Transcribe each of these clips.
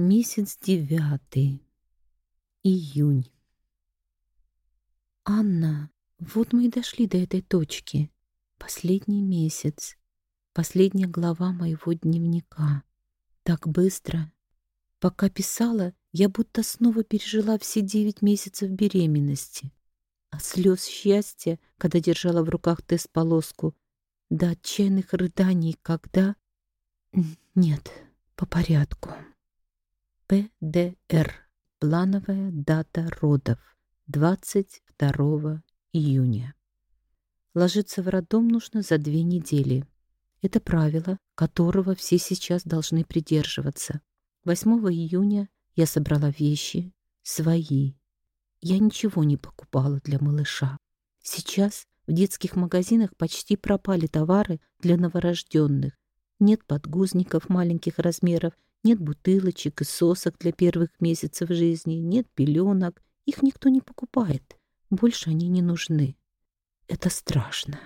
Месяц девятый. Июнь. Анна, вот мы и дошли до этой точки. Последний месяц. Последняя глава моего дневника. Так быстро. Пока писала, я будто снова пережила все девять месяцев беременности. А слез счастья, когда держала в руках тест-полоску, до отчаянных рыданий, когда... Нет, по порядку. ПДР. Плановая дата родов. 22 июня. Ложиться в роддом нужно за две недели. Это правило, которого все сейчас должны придерживаться. 8 июня я собрала вещи, свои. Я ничего не покупала для малыша. Сейчас в детских магазинах почти пропали товары для новорожденных. Нет подгузников маленьких размеров, нет бутылочек и сосок для первых месяцев жизни, нет пеленок. Их никто не покупает. Больше они не нужны. Это страшно.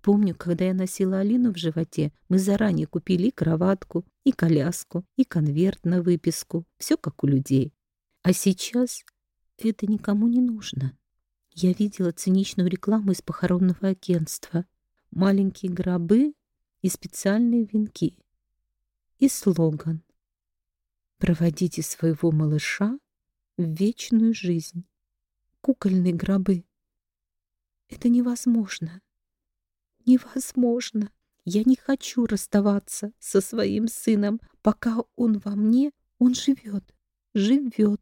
Помню, когда я носила Алину в животе, мы заранее купили кроватку, и коляску, и конверт на выписку. Все как у людей. А сейчас это никому не нужно. Я видела циничную рекламу из похоронного агентства. Маленькие гробы и специальные венки и слоган «Проводите своего малыша в вечную жизнь». Кукольные гробы. Это невозможно. Невозможно. Я не хочу расставаться со своим сыном. Пока он во мне, он живет, живет.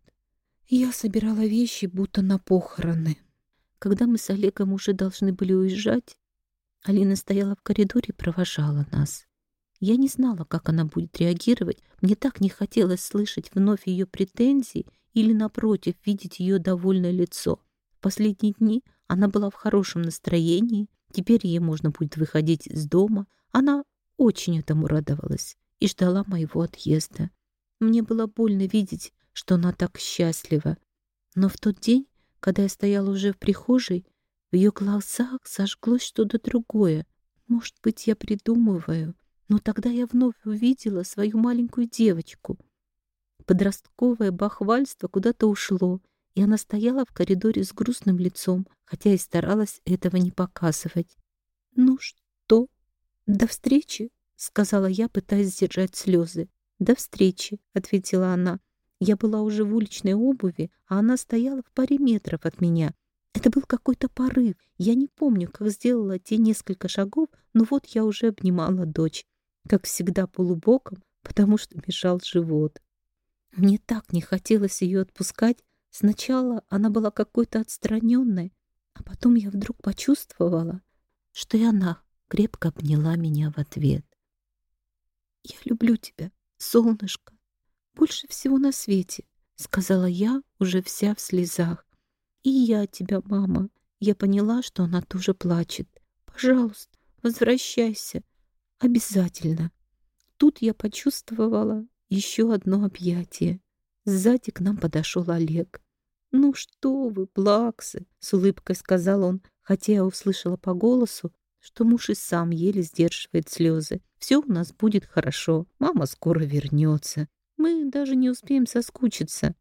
Я собирала вещи, будто на похороны. Когда мы с Олегом уже должны были уезжать, Алина стояла в коридоре и провожала нас. Я не знала, как она будет реагировать. Мне так не хотелось слышать вновь ее претензии или, напротив, видеть ее довольное лицо. В последние дни она была в хорошем настроении. Теперь ей можно будет выходить из дома. Она очень этому радовалась и ждала моего отъезда. Мне было больно видеть, что она так счастлива. Но в тот день, когда я стояла уже в прихожей, в ее глазах зажглось что-то другое. Может быть, я придумываю, но тогда я вновь увидела свою маленькую девочку. Подростковое бахвальство куда-то ушло, и она стояла в коридоре с грустным лицом, хотя и старалась этого не показывать. «Ну что? До встречи?» — сказала я, пытаясь сдержать слезы. «До встречи», — ответила она. Я была уже в уличной обуви, а она стояла в паре метров от меня. Это был какой-то порыв. Я не помню, как сделала те несколько шагов, но вот я уже обнимала дочь как всегда полубоком, потому что мешал живот. Мне так не хотелось ее отпускать. Сначала она была какой-то отстраненной, а потом я вдруг почувствовала, что и она крепко обняла меня в ответ. «Я люблю тебя, солнышко, больше всего на свете», — сказала я, уже вся в слезах. «И я тебя, мама». Я поняла, что она тоже плачет. «Пожалуйста, возвращайся. Обязательно. Тут я почувствовала еще одно объятие. Сзади к нам подошел Олег. «Ну что вы, плаксы!» — с улыбкой сказал он, хотя я услышала по голосу, что муж и сам еле сдерживает слезы. «Все у нас будет хорошо. Мама скоро вернется. Мы даже не успеем соскучиться».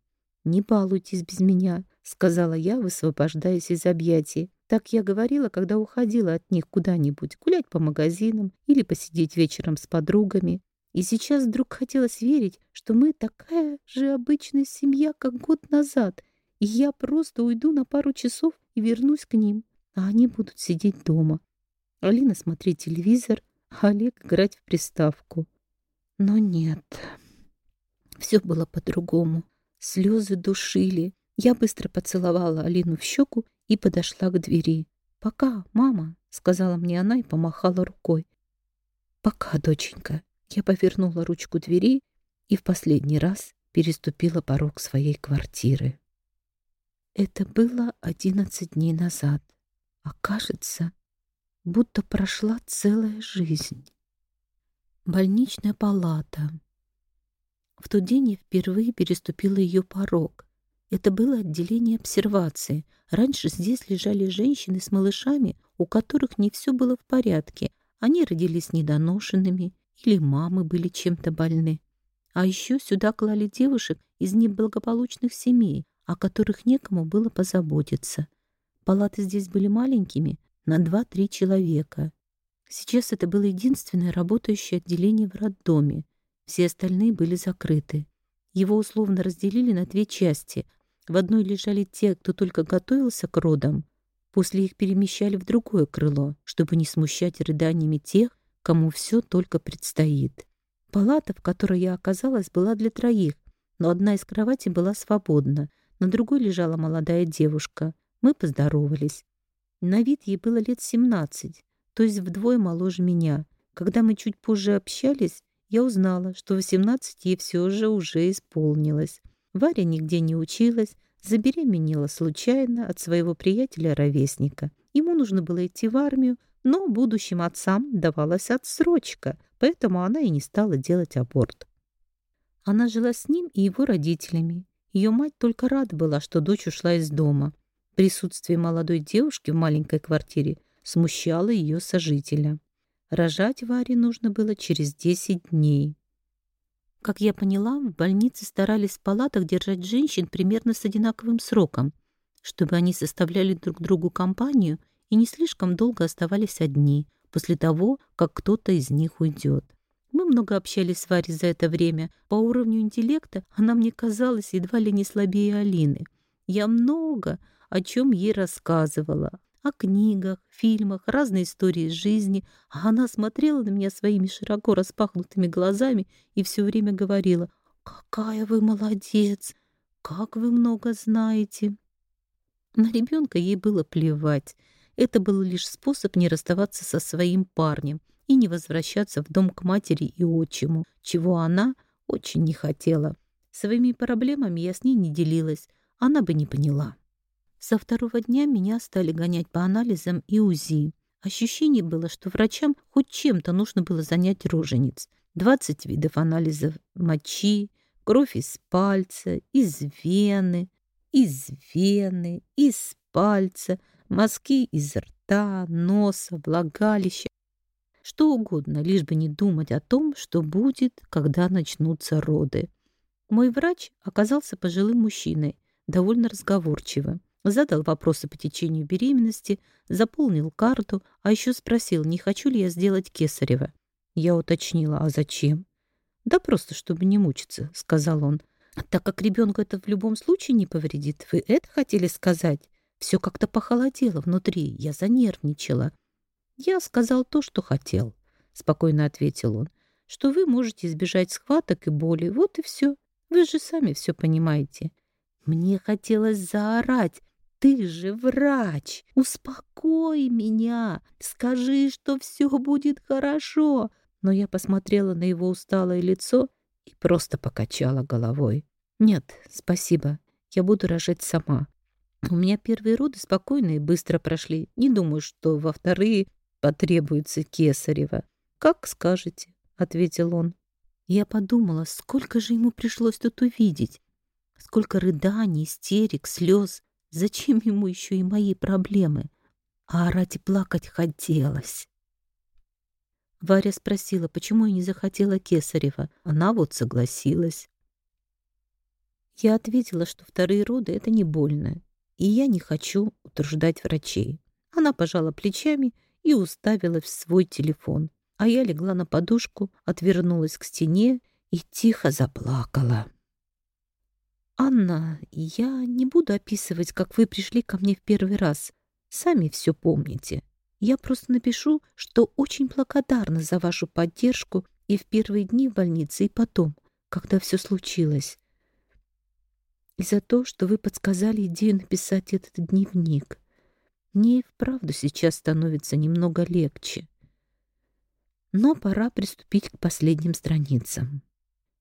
«Не балуйтесь без меня», — сказала я, высвобождаясь из объятий. Так я говорила, когда уходила от них куда-нибудь, гулять по магазинам или посидеть вечером с подругами. И сейчас вдруг хотелось верить, что мы такая же обычная семья, как год назад, и я просто уйду на пару часов и вернусь к ним, а они будут сидеть дома. Алина смотреть телевизор, а Олег играть в приставку. Но нет, все было по-другому. Слезы душили. Я быстро поцеловала Алину в щеку и подошла к двери. «Пока, мама», — сказала мне она и помахала рукой. «Пока, доченька». Я повернула ручку двери и в последний раз переступила порог своей квартиры. Это было одиннадцать дней назад, а кажется, будто прошла целая жизнь. Больничная палата. В тот день я впервые переступила ее порог. Это было отделение обсервации. Раньше здесь лежали женщины с малышами, у которых не все было в порядке. Они родились недоношенными или мамы были чем-то больны. А еще сюда клали девушек из неблагополучных семей, о которых некому было позаботиться. Палаты здесь были маленькими, на 2-3 человека. Сейчас это было единственное работающее отделение в роддоме. Все остальные были закрыты. Его условно разделили на две части. В одной лежали те, кто только готовился к родам. После их перемещали в другое крыло, чтобы не смущать рыданиями тех, кому все только предстоит. Палата, в которой я оказалась, была для троих, но одна из кроватей была свободна. На другой лежала молодая девушка. Мы поздоровались. На вид ей было лет 17, то есть вдвое моложе меня. Когда мы чуть позже общались, я узнала, что 18 ей все же уже исполнилось. Варя нигде не училась, забеременела случайно от своего приятеля-ровесника. Ему нужно было идти в армию, но будущим отцам давалась отсрочка, поэтому она и не стала делать аборт. Она жила с ним и его родителями. Ее мать только рада была, что дочь ушла из дома. Присутствие молодой девушки в маленькой квартире смущало ее сожителя. Рожать Варе нужно было через 10 дней. Как я поняла, в больнице старались в палатах держать женщин примерно с одинаковым сроком, чтобы они составляли друг другу компанию и не слишком долго оставались одни после того, как кто-то из них уйдет. Мы много общались с Варей за это время. По уровню интеллекта она мне казалась едва ли не слабее Алины. Я много о чем ей рассказывала, о книгах, фильмах, разные истории из жизни, а она смотрела на меня своими широко распахнутыми глазами и все время говорила «Какая вы молодец! Как вы много знаете!» На ребенка ей было плевать. Это был лишь способ не расставаться со своим парнем и не возвращаться в дом к матери и отчиму, чего она очень не хотела. Своими проблемами я с ней не делилась, она бы не поняла. Со второго дня меня стали гонять по анализам и УЗИ. Ощущение было, что врачам хоть чем-то нужно было занять рожениц. 20 видов анализов мочи, кровь из пальца, из вены, из вены, из пальца, мазки из рта, носа, влагалища. Что угодно, лишь бы не думать о том, что будет, когда начнутся роды. Мой врач оказался пожилым мужчиной, довольно разговорчивым задал вопросы по течению беременности, заполнил карту, а еще спросил, не хочу ли я сделать кесарево. Я уточнила, а зачем? «Да просто, чтобы не мучиться», — сказал он. «Так как ребенку это в любом случае не повредит, вы это хотели сказать?» Все как-то похолодело внутри, я занервничала. «Я сказал то, что хотел», — спокойно ответил он, «что вы можете избежать схваток и боли, вот и все. Вы же сами все понимаете». Мне хотелось заорать, ты же врач! Успокой меня! Скажи, что все будет хорошо!» Но я посмотрела на его усталое лицо и просто покачала головой. «Нет, спасибо. Я буду рожать сама. У меня первые роды спокойно и быстро прошли. Не думаю, что во вторые потребуется кесарево. Как скажете», — ответил он. Я подумала, сколько же ему пришлось тут увидеть. Сколько рыданий, истерик, слез. Зачем ему еще и мои проблемы? А орать и плакать хотелось. Варя спросила, почему я не захотела Кесарева. Она вот согласилась. Я ответила, что вторые роды — это не больно, и я не хочу утруждать врачей. Она пожала плечами и уставилась в свой телефон, а я легла на подушку, отвернулась к стене и тихо заплакала. «Анна, я не буду описывать, как вы пришли ко мне в первый раз. Сами все помните. Я просто напишу, что очень благодарна за вашу поддержку и в первые дни в больнице, и потом, когда все случилось. И за то, что вы подсказали идею написать этот дневник. Мне и вправду сейчас становится немного легче. Но пора приступить к последним страницам.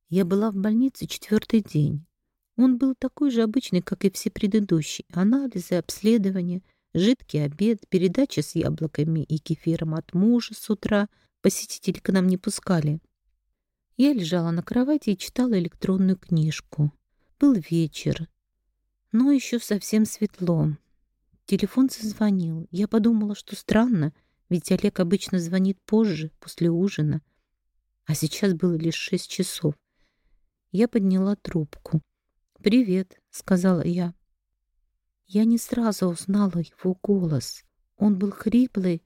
Я была в больнице четвертый день. Он был такой же обычный, как и все предыдущие. Анализы, обследования, жидкий обед, передача с яблоками и кефиром от мужа с утра. Посетители к нам не пускали. Я лежала на кровати и читала электронную книжку. Был вечер, но еще совсем светло. Телефон зазвонил. Я подумала, что странно, ведь Олег обычно звонит позже, после ужина. А сейчас было лишь шесть часов. Я подняла трубку. «Привет», — сказала я. Я не сразу узнала его голос. Он был хриплый,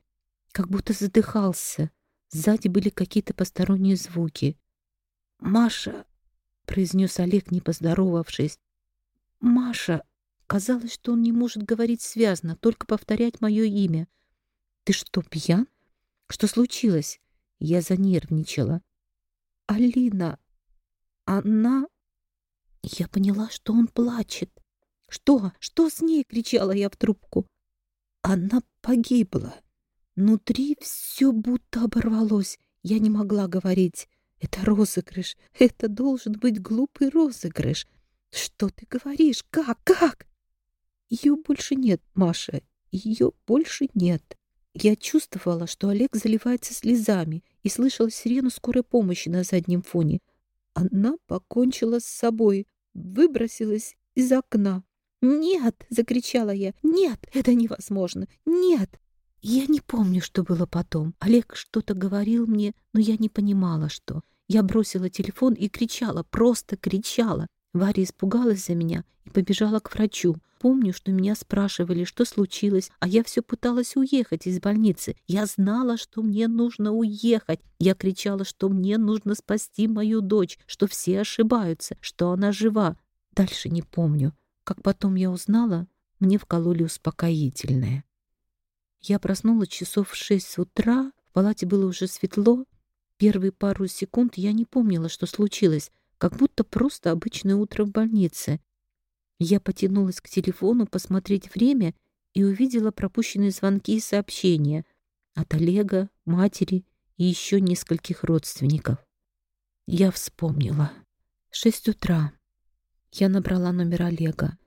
как будто задыхался. Сзади были какие-то посторонние звуки. «Маша!» — произнес Олег, не поздоровавшись. «Маша!» Казалось, что он не может говорить связно, только повторять мое имя. «Ты что, пьян? Что случилось?» Я занервничала. «Алина! Она...» Я поняла, что он плачет. «Что? Что с ней?» — кричала я в трубку. «Она погибла. Внутри все будто оборвалось. Я не могла говорить. Это розыгрыш. Это должен быть глупый розыгрыш. Что ты говоришь? Как? Как? Ее больше нет, Маша. Ее больше нет. Я чувствовала, что Олег заливается слезами и слышала сирену скорой помощи на заднем фоне. Она покончила с собой, выбросилась из окна. «Нет!» — закричала я. «Нет! Это невозможно! Нет!» Я не помню, что было потом. Олег что-то говорил мне, но я не понимала, что. Я бросила телефон и кричала, просто кричала. Варя испугалась за меня и побежала к врачу. Помню, что меня спрашивали, что случилось, а я все пыталась уехать из больницы. Я знала, что мне нужно уехать. Я кричала, что мне нужно спасти мою дочь, что все ошибаются, что она жива. Дальше не помню. Как потом я узнала, мне вкололи успокоительное. Я проснулась часов в шесть утра, в палате было уже светло. Первые пару секунд я не помнила, что случилось, как будто просто обычное утро в больнице. Я потянулась к телефону посмотреть время и увидела пропущенные звонки и сообщения от Олега, матери и еще нескольких родственников. Я вспомнила. Шесть утра. Я набрала номер Олега.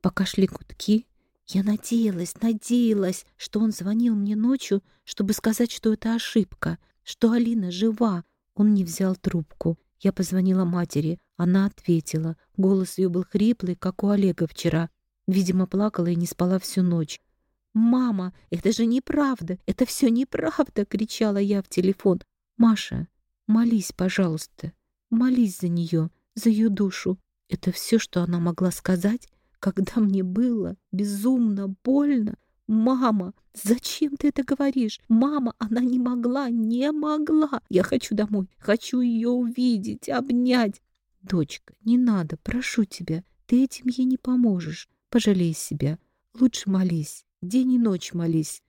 Пока шли гудки, я надеялась, надеялась, что он звонил мне ночью, чтобы сказать, что это ошибка, что Алина жива. Он не взял трубку. Я позвонила матери. Она ответила. Голос ее был хриплый, как у Олега вчера. Видимо, плакала и не спала всю ночь. «Мама, это же неправда! Это все неправда!» — кричала я в телефон. «Маша, молись, пожалуйста. Молись за нее, за ее душу». Это все, что она могла сказать, когда мне было безумно больно. «Мама, зачем ты это говоришь? Мама, она не могла, не могла. Я хочу домой, хочу ее увидеть, обнять». «Дочка, не надо, прошу тебя, ты этим ей не поможешь. Пожалей себя. Лучше молись, день и ночь молись.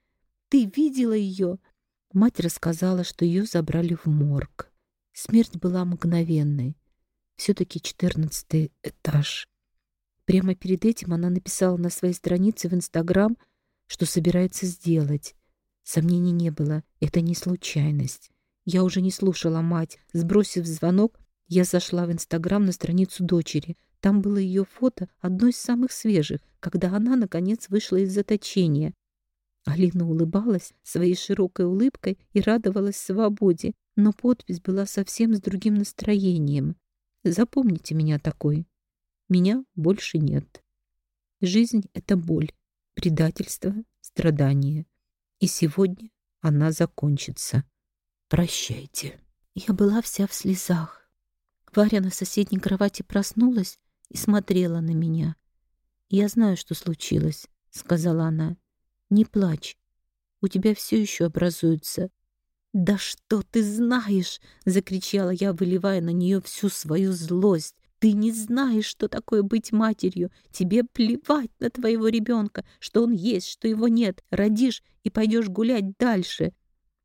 Ты видела ее?» Мать рассказала, что ее забрали в морг. Смерть была мгновенной. Все-таки четырнадцатый этаж. Прямо перед этим она написала на своей странице в Инстаграм, что собирается сделать. Сомнений не было, это не случайность. Я уже не слушала мать. Сбросив звонок, я зашла в Инстаграм на страницу дочери. Там было ее фото, одно из самых свежих, когда она, наконец, вышла из заточения. Алина улыбалась своей широкой улыбкой и радовалась свободе, но подпись была совсем с другим настроением. «Запомните меня такой. Меня больше нет. Жизнь — это боль, предательство, страдание. И сегодня она закончится. Прощайте. Я была вся в слезах. Варя на соседней кровати проснулась и смотрела на меня. «Я знаю, что случилось», — сказала она. «Не плачь. У тебя все еще образуется». «Да что ты знаешь!» — закричала я, выливая на нее всю свою злость. Ты не знаешь, что такое быть матерью. Тебе плевать на твоего ребенка, что он есть, что его нет. Родишь и пойдешь гулять дальше.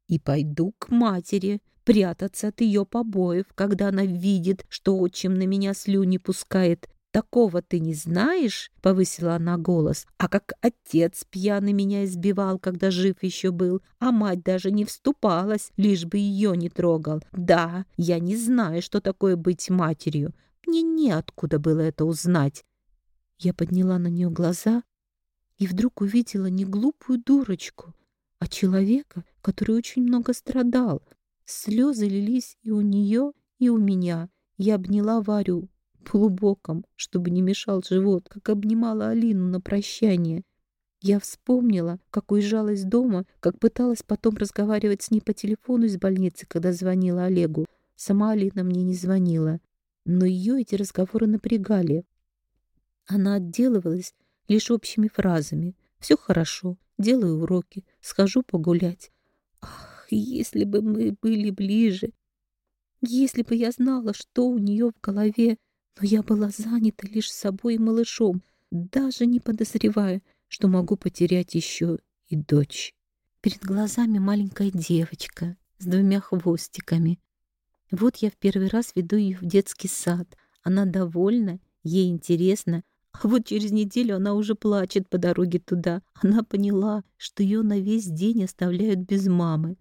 И пойду к матери, прятаться от ее побоев, когда она видит, что отчим на меня слюни пускает. «Такого ты не знаешь?» — повысила она голос. «А как отец пьяный меня избивал, когда жив еще был, а мать даже не вступалась, лишь бы ее не трогал. Да, я не знаю, что такое быть матерью. Мне неоткуда было это узнать. Я подняла на нее глаза и вдруг увидела не глупую дурочку, а человека, который очень много страдал. Слезы лились и у нее, и у меня. Я обняла Варю полубоком, чтобы не мешал живот, как обнимала Алину на прощание. Я вспомнила, как уезжала из дома, как пыталась потом разговаривать с ней по телефону из больницы, когда звонила Олегу. Сама Алина мне не звонила. Но ее эти разговоры напрягали. Она отделывалась лишь общими фразами. «Все хорошо, делаю уроки, схожу погулять». Ах, если бы мы были ближе, если бы я знала, что у нее в голове, но я была занята лишь собой и малышом, даже не подозревая, что могу потерять еще и дочь. Перед глазами маленькая девочка с двумя хвостиками. Вот я в первый раз веду ее в детский сад. Она довольна, ей интересно, а вот через неделю она уже плачет по дороге туда. Она поняла, что ее на весь день оставляют без мамы.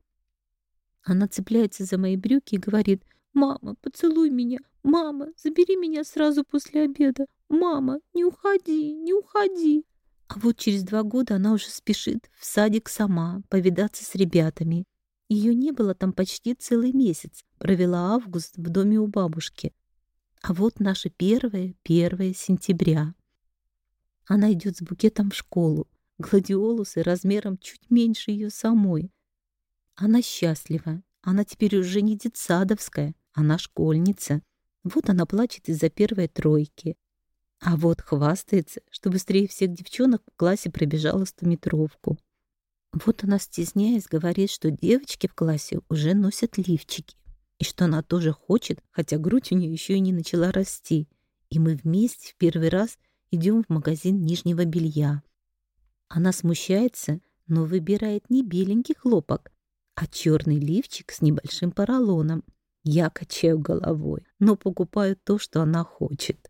Она цепляется за мои брюки и говорит, «Мама, поцелуй меня! Мама, забери меня сразу после обеда! Мама, не уходи, не уходи!» А вот через два года она уже спешит в садик сама, повидаться с ребятами. Ее не было там почти целый месяц, провела август в доме у бабушки. А вот наше первое, первое сентября. Она идет с букетом в школу, гладиолусы размером чуть меньше ее самой. Она счастлива. Она теперь уже не детсадовская, она школьница. Вот она плачет из-за первой тройки. А вот хвастается, что быстрее всех девчонок в классе пробежала стометровку. Вот она, стесняясь, говорит, что девочки в классе уже носят лифчики, и что она тоже хочет, хотя грудь у нее еще и не начала расти. И мы вместе в первый раз идем в магазин нижнего белья. Она смущается, но выбирает не беленький хлопок, а черный лифчик с небольшим поролоном. Я качаю головой, но покупаю то, что она хочет.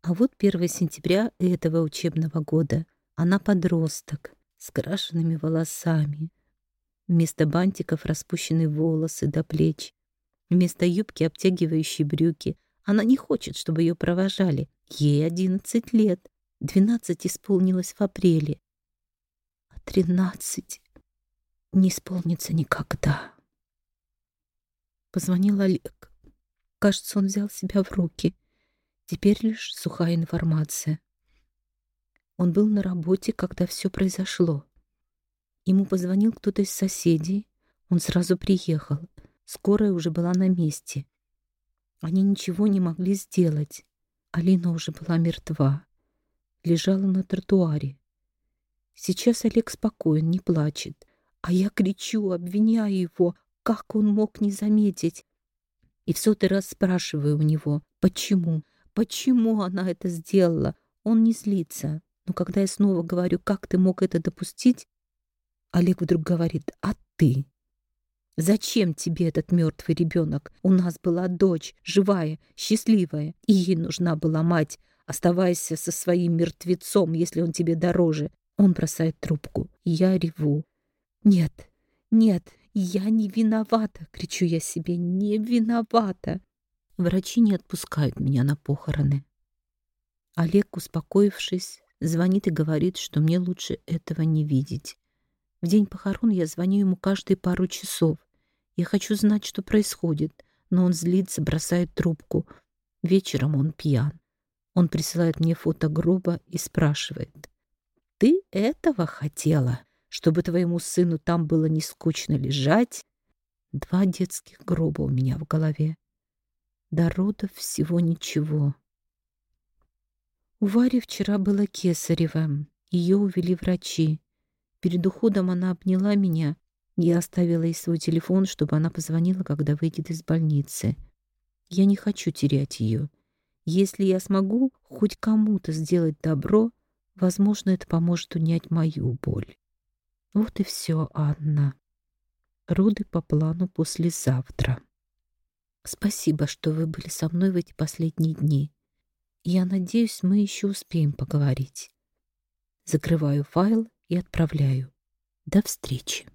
А вот 1 сентября этого учебного года. Она подросток, с крашенными волосами. Вместо бантиков распущены волосы до плеч. Вместо юбки обтягивающие брюки. Она не хочет, чтобы ее провожали. Ей 11 лет. 12 исполнилось в апреле. А 13 не исполнится никогда. Позвонил Олег. Кажется, он взял себя в руки. Теперь лишь сухая информация. Он был на работе, когда все произошло. Ему позвонил кто-то из соседей. Он сразу приехал. Скорая уже была на месте. Они ничего не могли сделать. Алина уже была мертва. Лежала на тротуаре. Сейчас Олег спокоен, не плачет. А я кричу, обвиняю его, как он мог не заметить. И в сотый раз спрашиваю у него, почему, почему она это сделала. Он не злится. Но когда я снова говорю, как ты мог это допустить, Олег вдруг говорит, а ты? Зачем тебе этот мертвый ребенок? У нас была дочь, живая, счастливая, и ей нужна была мать. Оставайся со своим мертвецом, если он тебе дороже. Он бросает трубку. Я реву. «Нет, нет, я не виновата!» — кричу я себе. «Не виновата!» Врачи не отпускают меня на похороны. Олег, успокоившись, звонит и говорит, что мне лучше этого не видеть. В день похорон я звоню ему каждые пару часов. Я хочу знать, что происходит, но он злится, бросает трубку. Вечером он пьян. Он присылает мне фото гроба и спрашивает. «Ты этого хотела?» чтобы твоему сыну там было не скучно лежать. Два детских гроба у меня в голове. До родов всего ничего. У Вари вчера было кесарево. Ее увели врачи. Перед уходом она обняла меня. Я оставила ей свой телефон, чтобы она позвонила, когда выйдет из больницы. Я не хочу терять ее. Если я смогу хоть кому-то сделать добро, возможно, это поможет унять мою боль. Вот и все, Анна. Роды по плану послезавтра. Спасибо, что вы были со мной в эти последние дни. Я надеюсь, мы еще успеем поговорить. Закрываю файл и отправляю. До встречи.